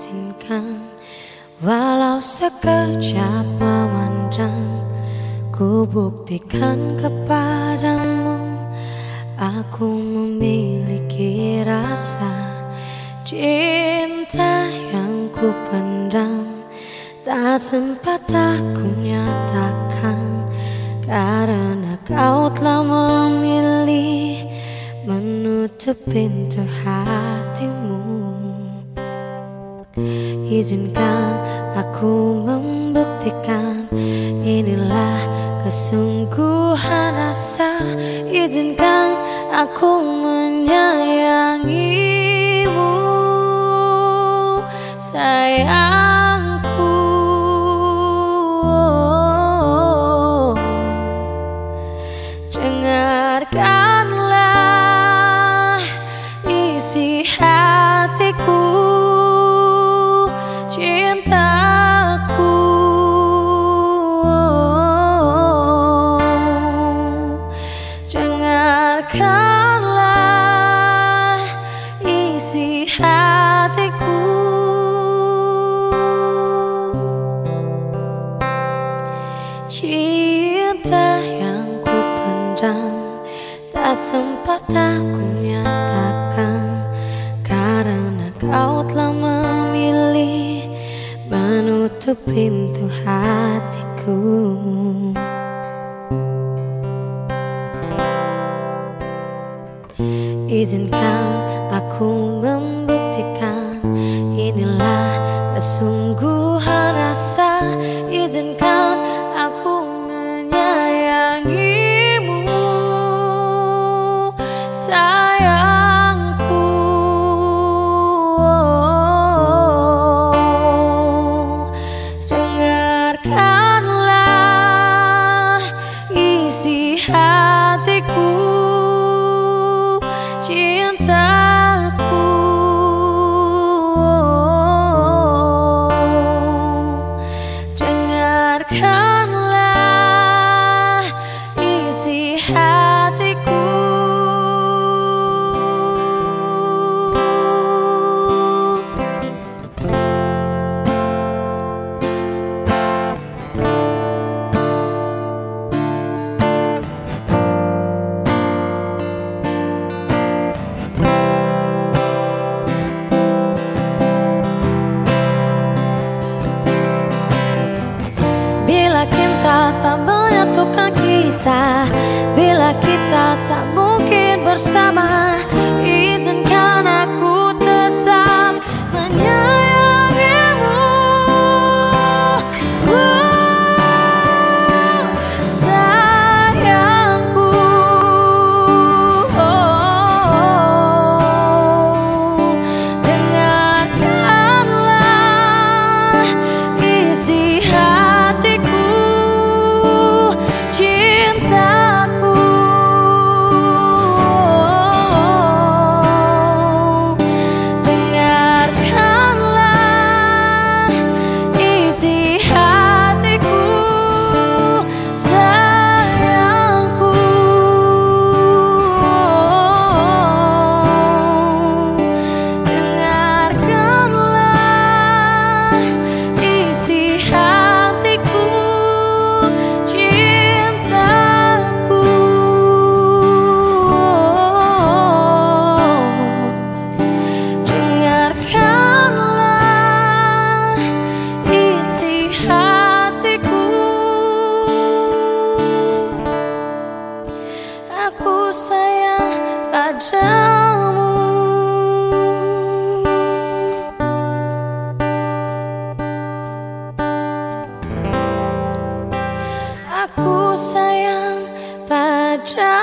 izinkan Walau sekejap memandang Ku buktikan kepadamu Aku memiliki rasa Cinta yang ku pendam Tak sempat aku nyatakan Karena kau telah memilih Menutup pintu hatimu Izinkan aku membuktikan Inilah kesungguhan rasa. Izinkan aku menyayangimu. Sayangku. Dengarkanlah isi hatiku Cinta yang ku pendam Tak sempat aku nyatakan Karena kau telah memilih Menutup pintu hatiku. Izinkan aku membuktikan Inilah kesungguhan isi bersama padamu Aku sayang padamu